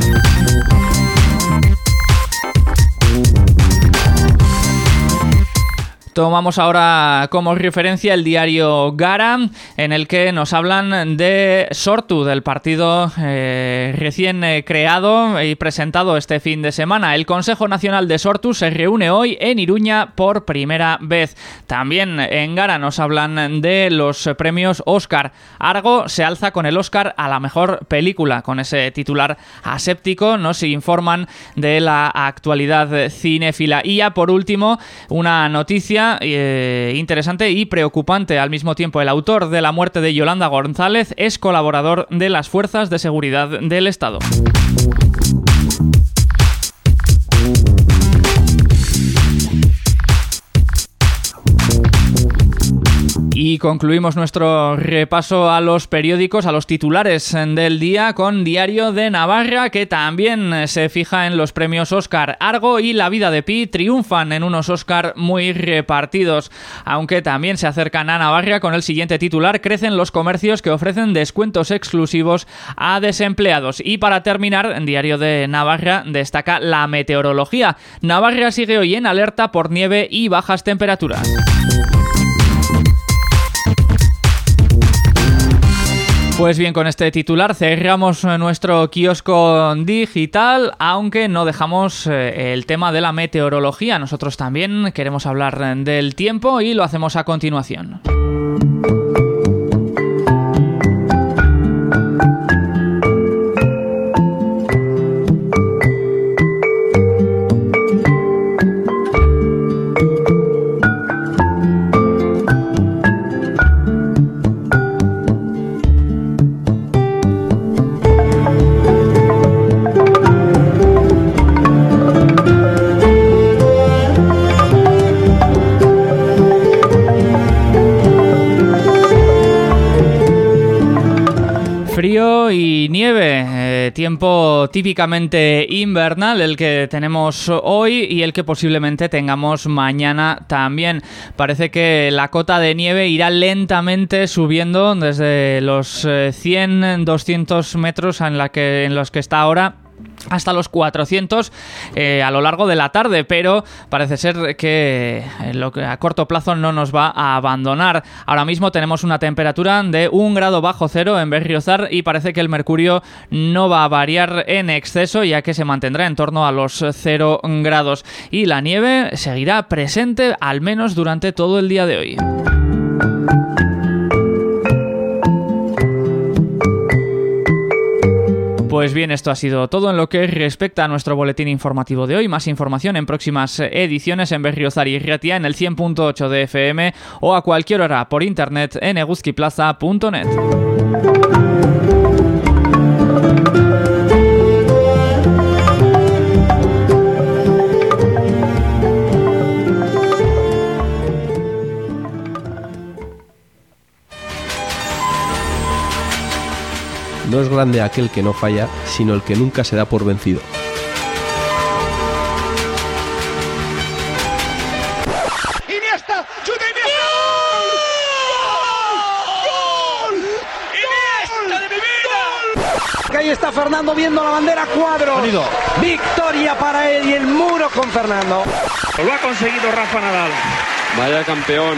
Tomamos ahora como referencia el diario Gara, en el que nos hablan de Sortu, del partido eh, recién eh, creado y presentado este fin de semana. El Consejo Nacional de Sortu se reúne hoy en Iruña por primera vez. También en Gara nos hablan de los premios Oscar. Argo se alza con el Oscar a la mejor película, con ese titular aséptico. Nos informan de la actualidad cinéfila. Y ya por último, una noticia eh, interesante y preocupante al mismo tiempo. El autor de la muerte de Yolanda González es colaborador de las fuerzas de seguridad del Estado. Y concluimos nuestro repaso a los periódicos, a los titulares del día con Diario de Navarra, que también se fija en los premios Oscar. Argo y La vida de Pi triunfan en unos Oscar muy repartidos, aunque también se acercan a Navarra con el siguiente titular, crecen los comercios que ofrecen descuentos exclusivos a desempleados. Y para terminar, Diario de Navarra destaca la meteorología. Navarra sigue hoy en alerta por nieve y bajas temperaturas. Pues bien, con este titular cerramos nuestro kiosco digital, aunque no dejamos eh, el tema de la meteorología. Nosotros también queremos hablar del tiempo y lo hacemos a continuación. Nieve, eh, tiempo típicamente invernal el que tenemos hoy y el que posiblemente tengamos mañana también. Parece que la cota de nieve irá lentamente subiendo desde los 100-200 eh, metros en los que está ahora hasta los 400 eh, a lo largo de la tarde, pero parece ser que, eh, que a corto plazo no nos va a abandonar. Ahora mismo tenemos una temperatura de un grado bajo cero en Berriozar y parece que el mercurio no va a variar en exceso ya que se mantendrá en torno a los 0 grados y la nieve seguirá presente al menos durante todo el día de hoy. Pues bien, esto ha sido todo en lo que respecta a nuestro boletín informativo de hoy. Más información en próximas ediciones en Berriozar y Riatia en el 100.8 de FM o a cualquier hora por internet en eguzquiplaza.net. No es grande aquel que no falla, sino el que nunca se da por vencido. ¡Iniesta! ¡Chuta Iniesta! ¡Gol! ¡Gol! ¡Iniesta de mi vida! Que ahí está Fernando viendo la bandera cuadro. Victoria para él y el muro con Fernando. Lo ha conseguido Rafa Nadal. Vaya campeón.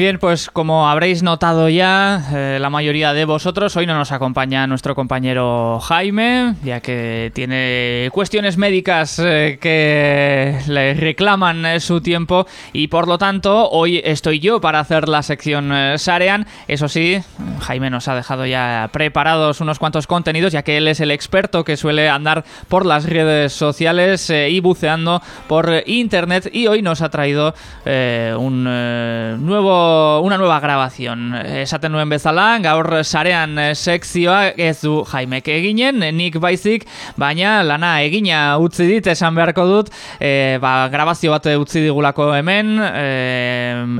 Bien, pues como habréis notado ya, eh, la mayoría de vosotros, hoy no nos acompaña nuestro compañero Jaime, ya que tiene cuestiones médicas eh, que le reclaman eh, su tiempo y por lo tanto hoy estoy yo para hacer la sección Sarean. Eso sí, Jaime nos ha dejado ya preparados unos cuantos contenidos, ya que él es el experto que suele andar por las redes sociales y buceando por internet y hoy nos ha traído un nuevo una nueva grabación. Esaten nuen bezala, gaur sarean sekzioa ez du Jaimek eginen, nik baizik, baina lana egina utzi dit, esan beharko dut, e, ba, grabazio bat utzi digulako hemen, e,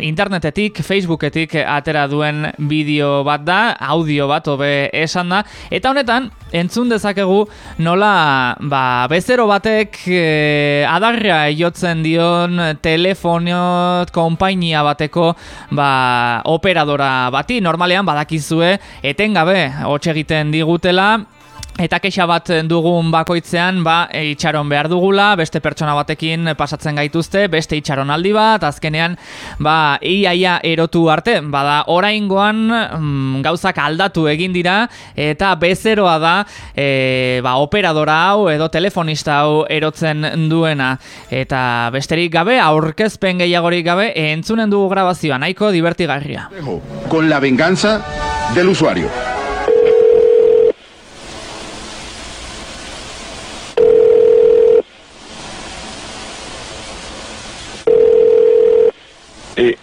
internetetik, facebooketik atera duen bideo bat da, audio bat hobe esan da, eta honetan, entzun dezakegu nola ba, bezero batek e, adarra jotzen dion telefonio konpainia bateko ba, operadora bati, normalean badakizue etengabe hotx egiten digutela, Eta kexa bat dugun bakoitzean, ba, itxaron behar dugula, beste pertsona batekin pasatzen gaituzte, beste itxaron aldi bat, azkenean, ba, iaia erotu arte, bada, oraingoan mm, gauzak aldatu egin dira, eta bezeroa da, e, ba, operadora hau edo telefonista hau erotzen duena. Eta besterik gabe, aurkezpen gehiagorik gabe, entzunen dugu grabazioa, nahiko divertigarria. Con la venganza del usuario.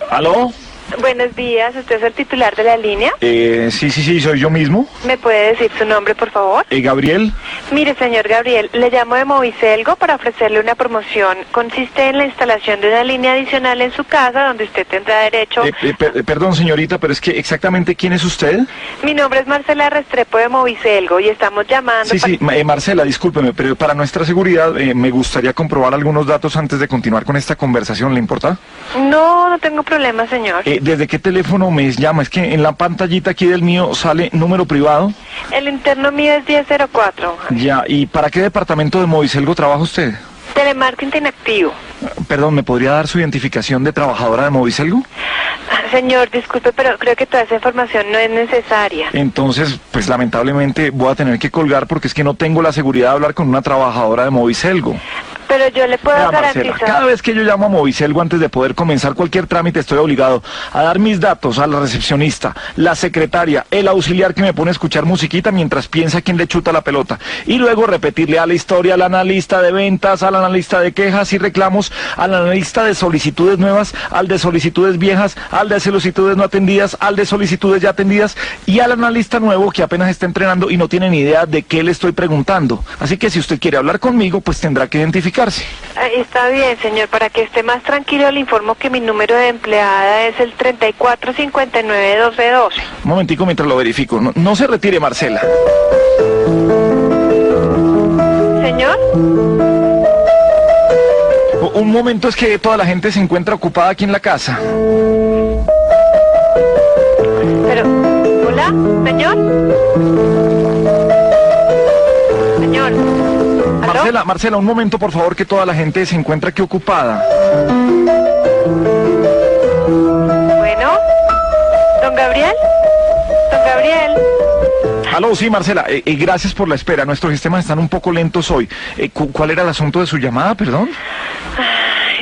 ¿Aló? Buenos días, ¿usted es el titular de la línea? Eh, sí, sí, sí, soy yo mismo. ¿Me puede decir su nombre, por favor? Eh, Gabriel. Mire, señor Gabriel, le llamo de Movicelgo para ofrecerle una promoción. Consiste en la instalación de una línea adicional en su casa donde usted tendrá derecho... Eh, eh, per- perdón, señorita, pero es que exactamente quién es usted? Mi nombre es Marcela Restrepo de Movicelgo y estamos llamando... Sí, sí, para- eh, Marcela, discúlpeme, pero para nuestra seguridad eh, me gustaría comprobar algunos datos antes de continuar con esta conversación, ¿le importa? No, no tengo problema, señor. Eh, ¿Desde qué teléfono me llama? Es que en la pantallita aquí del mío sale número privado. El interno mío es 1004. Ya, ¿y para qué departamento de Moviselgo trabaja usted? Telemarketing activo. Perdón, ¿me podría dar su identificación de trabajadora de Moviselgo? Señor, disculpe, pero creo que toda esa información no es necesaria. Entonces, pues lamentablemente voy a tener que colgar porque es que no tengo la seguridad de hablar con una trabajadora de Moviselgo. Pero yo le puedo garantizar. cada vez que yo llamo a Moviselgo antes de poder comenzar cualquier trámite, estoy obligado a dar mis datos a la recepcionista, la secretaria, el auxiliar que me pone a escuchar musiquita mientras piensa quién le chuta la pelota. Y luego repetirle a la historia, al analista de ventas, al analista de quejas y reclamos, al analista de solicitudes nuevas, al de solicitudes viejas, al de solicitudes no atendidas, al de solicitudes ya atendidas y al analista nuevo que apenas está entrenando y no tiene ni idea de qué le estoy preguntando. Así que si usted quiere hablar conmigo, pues tendrá que identificar está bien, señor. Para que esté más tranquilo, le informo que mi número de empleada es el 3459-1212. Un momentico mientras lo verifico. No, se retire, Marcela. ¿Señor? Un momento es que toda la gente se encuentra ocupada aquí en la casa. Pero, ¿hola? ¿Señor? Señor. Marcela, Marcela, un momento por favor que toda la gente se encuentra aquí ocupada. Bueno, don Gabriel, don Gabriel. Aló, sí, Marcela, eh, eh, gracias por la espera. Nuestros sistemas están un poco lentos hoy. Eh, ¿Cuál era el asunto de su llamada, perdón?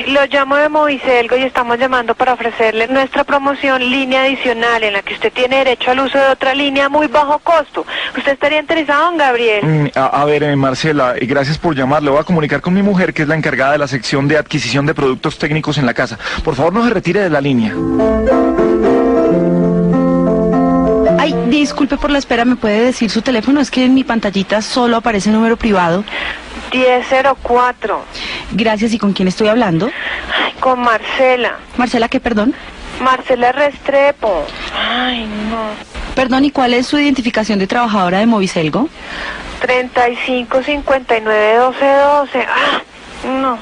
Lo llamo de Moviselgo y estamos llamando para ofrecerle nuestra promoción línea adicional en la que usted tiene derecho al uso de otra línea a muy bajo costo. ¿Usted estaría interesado en Gabriel? Mm, a, ver, eh, Marcela, gracias por llamar. Le voy a comunicar con mi mujer, que es la encargada de la sección de adquisición de productos técnicos en la casa. Por favor, no se retire de la línea. Disculpe por la espera, ¿me puede decir su teléfono? Es que en mi pantallita solo aparece número privado. 1004. Gracias, ¿y con quién estoy hablando? con Marcela. ¿Marcela qué, perdón? Marcela Restrepo. Ay, no. Perdón, ¿y cuál es su identificación de trabajadora de Moviselgo? 3559-1212. Ah, no.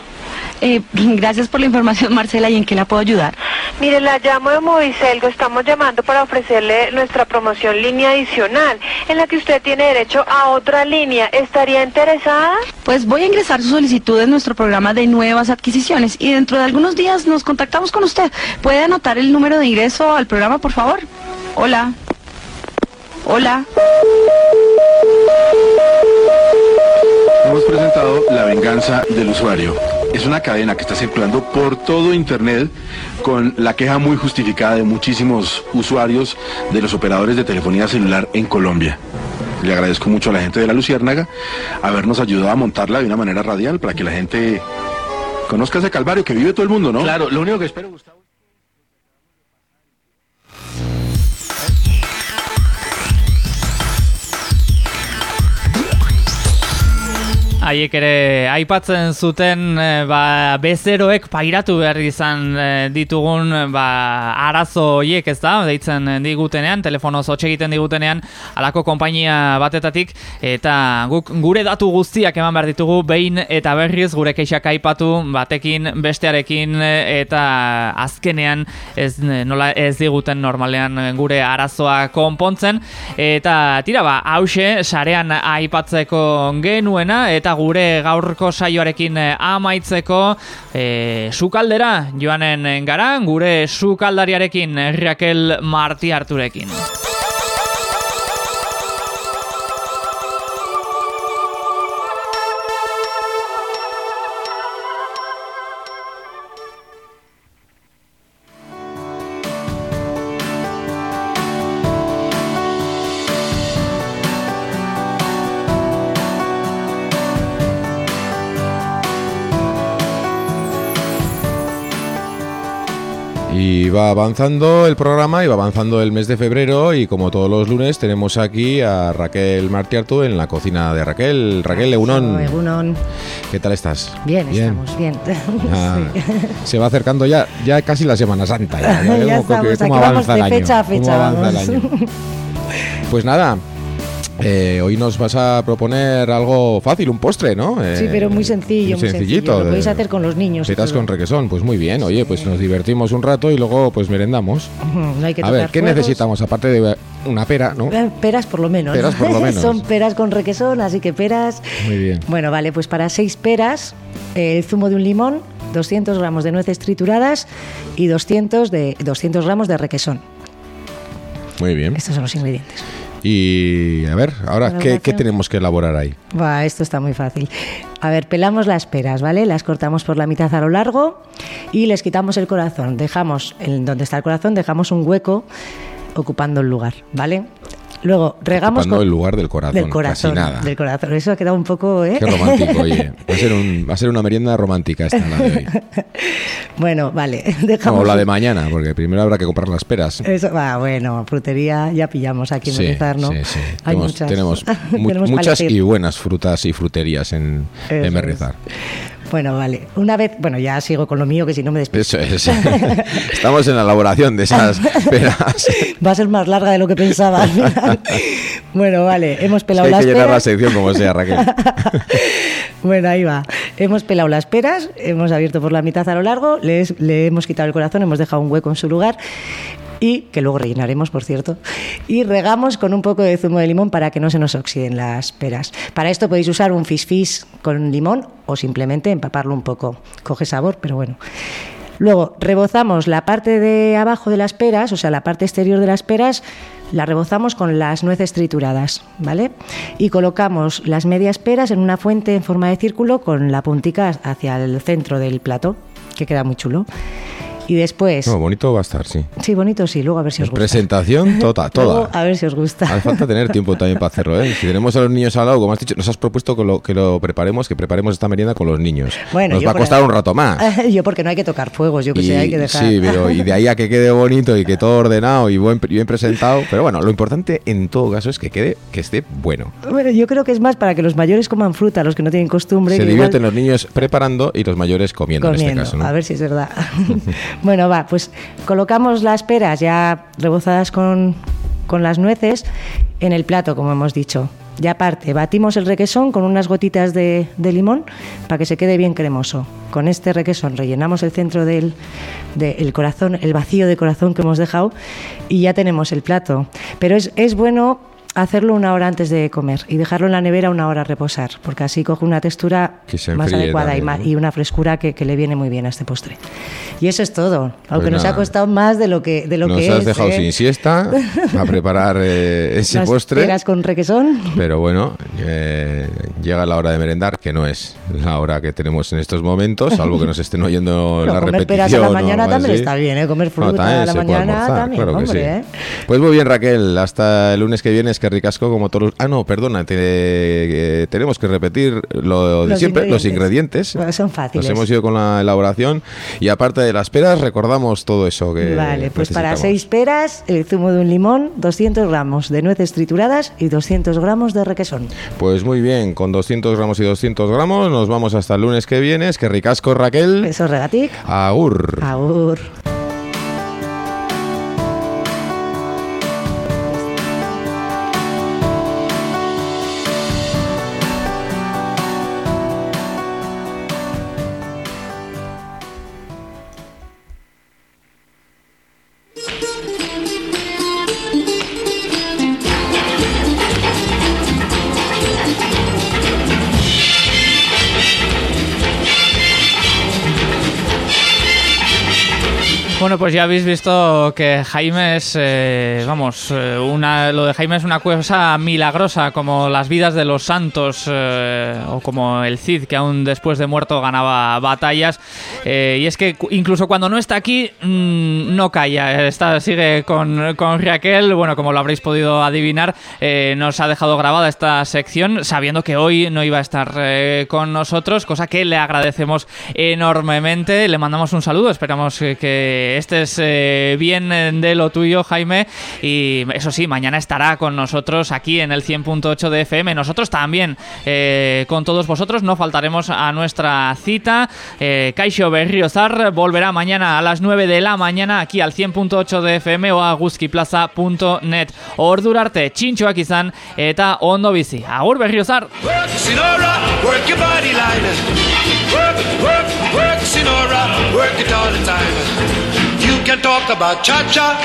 Eh, gracias por la información, Marcela. ¿Y en qué la puedo ayudar? Mire, la llamo de Moviselgo. Estamos llamando para ofrecerle nuestra promoción línea adicional, en la que usted tiene derecho a otra línea. ¿Estaría interesada? Pues voy a ingresar su solicitud en nuestro programa de nuevas adquisiciones y dentro de algunos días nos contactamos con usted. ¿Puede anotar el número de ingreso al programa, por favor? Hola. Hola. Hemos presentado La venganza del usuario es una cadena que está circulando por todo Internet con la queja muy justificada de muchísimos usuarios de los operadores de telefonía celular en Colombia. Le agradezco mucho a la gente de la Luciérnaga habernos ayudado a montarla de una manera radial para que la gente conozca ese calvario que vive todo el mundo, ¿no? Claro, lo único que espero. Haiek ere aipatzen zuten eh, ba, bezeroek pairatu behar izan eh, ditugun ba, arazo hoiek ez da, deitzen digutenean, telefonoz hotxe egiten digutenean, alako konpainia batetatik, eta guk gure datu guztiak eman behar ditugu, behin eta berriz gure keixak aipatu, batekin, bestearekin, eta azkenean ez, nola ez diguten normalean gure arazoa konpontzen, eta tira ba, hause, sarean aipatzeko genuena, eta gure gaurko saioarekin eh, amaitzeko e, sukaldera joanen gara, gure sukaldariarekin Raquel Marti Arturekin. Va avanzando el programa y va avanzando el mes de febrero y como todos los lunes tenemos aquí a Raquel Martiartu en la cocina de Raquel. Raquel Leunón. ¿Qué tal estás? Bien, estamos bien. Se va acercando ya ya casi la Semana Santa. Ya, estamos, avanza el año. Fecha a fecha, Pues nada, Eh, hoy nos vas a proponer algo fácil, un postre, ¿no? sí, pero muy sencillo, muy, sencillito. Lo podéis hacer con los niños. Peras con requesón, pues muy bien. Oye, pues nos divertimos un rato y luego pues merendamos. No hay que a ver, ¿qué necesitamos aparte de una pera, no? Peras por lo menos. Peras por lo menos. Son peras con requesón, así que peras. Muy bien. Bueno, vale, pues para seis peras, el zumo de un limón, 200 gramos de nueces trituradas y 200, de, 200 gramos de requesón. Muy bien. Estos son los ingredientes. Y a ver, ahora, ¿qué, tenemos que elaborar ahí? Va, esto está muy fácil. A ver, pelamos las peras, ¿vale? Las cortamos por la mitad a lo largo y les quitamos el corazón. Dejamos, en donde está el corazón, dejamos un hueco ocupando el lugar, ¿vale? Luego regamos. Con... el lugar del corazón. Del corazón. nada. Del corazón. Eso ha quedado un poco. ¿eh? Qué romántico, oye. Va a, ser un, va a ser una merienda romántica esta la de hoy. bueno, vale. Dejamos... La de mañana, porque primero habrá que comprar las peras. Eso, va, bueno, frutería ya pillamos aquí en sí, ¿no? Sí, sí. Hay tenemos, tenemos, muchas y buenas frutas y fruterías en, en Merrizar. Bueno, vale. Una vez, bueno, ya sigo con lo mío, que si no me despido. Eso es. Estamos en la elaboración de esas peras. Va a ser más larga de lo que pensaba. bueno, vale. Hemos pelado las peras. Hay que llenar la sección como sea, Raquel. bueno, ahí va. Hemos pelado las peras, hemos abierto por la mitad a lo largo, le, le hemos quitado el corazón, hemos dejado un hueco en su lugar y que luego rellenaremos, por cierto, y regamos con un poco de zumo de limón para que no se nos oxiden las peras. Para esto podéis usar un fish con limón o simplemente empaparlo un poco. Coge sabor, pero bueno. Luego rebozamos la parte de abajo de las peras, o sea, la parte exterior de las peras, la rebozamos con las nueces trituradas, ¿vale? Y colocamos las medias peras en una fuente en forma de círculo con la puntica hacia el centro del plato, que queda muy chulo. Y después. No, bonito va a estar, sí. Sí, bonito sí, luego a ver si os gusta. Presentación toda, toda. a ver si os gusta. Hace falta tener tiempo también para hacerlo, ¿eh? Si tenemos a los niños al lado, como has dicho, nos has propuesto que lo, que lo preparemos, que preparemos esta merienda con los niños. Bueno, nos va a costar un rato más. yo porque no hay que tocar fuegos, yo que sé, hay que dejar. Sí, pero y de ahí a que quede bonito y que todo ordenado y buen, bien presentado. Pero bueno, lo importante en todo caso es que quede, que esté bueno. Bueno, yo creo que es más para que los mayores coman fruta, los que no tienen costumbre. Se divierten los niños preparando y los mayores comiendo, comiendo en este caso. ¿no? A ver si es verdad. bueno, va, pues colocamos las peras ya rebozadas con, las nueces en el plato, como hemos dicho. Ya aparte, batimos el requesón con unas gotitas de, limón para que se quede bien cremoso. Con este requesón rellenamos el centro del corazón, el vacío de corazón que hemos dejado y ya tenemos el plato. Pero es, es bueno hacerlo una hora antes de comer y dejarlo en la nevera una hora a reposar, porque así coge una textura más adecuada y, una frescura que, le viene muy bien a este postre. Y eso es todo, aunque pues nos ha costado más de lo que de lo nos que has dejado ¿eh? sin siesta a preparar eh, ese Las postre. con requesón. Pero bueno, eh, llega la hora de merendar, que no es la hora que tenemos en estos momentos, salvo que nos estén oyendo la comer repetición. Peras a la mañana también está bien, ¿eh? comer fruta a la mañana también, hombre, Pues muy bien, Raquel, hasta el lunes que viene es que ricasco como todos Ah, no, perdona, eh, tenemos que repetir lo de siempre, los ingredientes. son fáciles. Nos hemos ido con la elaboración y aparte de las peras recordamos todo eso que Vale, pues para seis peras, el zumo de un limón, 200 gramos de nueces trituradas y 200 gramos de requesón. Pues muy bien, con 200 gramos y 200 gramos nos vamos hasta el lunes que viene. Es que ricasco, Raquel. Eso, regatic. Agur. Agur. Pues ya habéis visto que Jaime es, eh, vamos, eh, una, lo de Jaime es una cosa milagrosa, como las vidas de los santos eh, o como el Cid, que aún después de muerto ganaba batallas. y es que incluso cuando no está aquí, mm, no calla, está, sigue con, con, Raquel. Bueno, como lo habréis podido adivinar, nos ha dejado grabada esta sección, sabiendo que hoy no iba a estar con nosotros, cosa que le agradecemos enormemente. Le mandamos un saludo, esperamos que que eh, bien de lo tuyo, Jaime. Y eso sí, mañana estará con nosotros aquí en el 100.8 de FM. Nosotros también eh, con todos vosotros. No faltaremos a nuestra cita. Eh, Berriozar volverá mañana a las 9 de la mañana aquí al 100.8 de FM o a guzkiplaza.net. Ordurarte, txintxoak izan eta ondo bizi. Agur Berriozar! Can talk about cha-cha,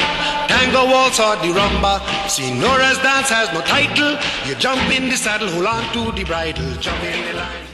tango waltz or the rumba. Senora's dance has no title. You jump in the saddle, hold on to the bridle, jump in the line.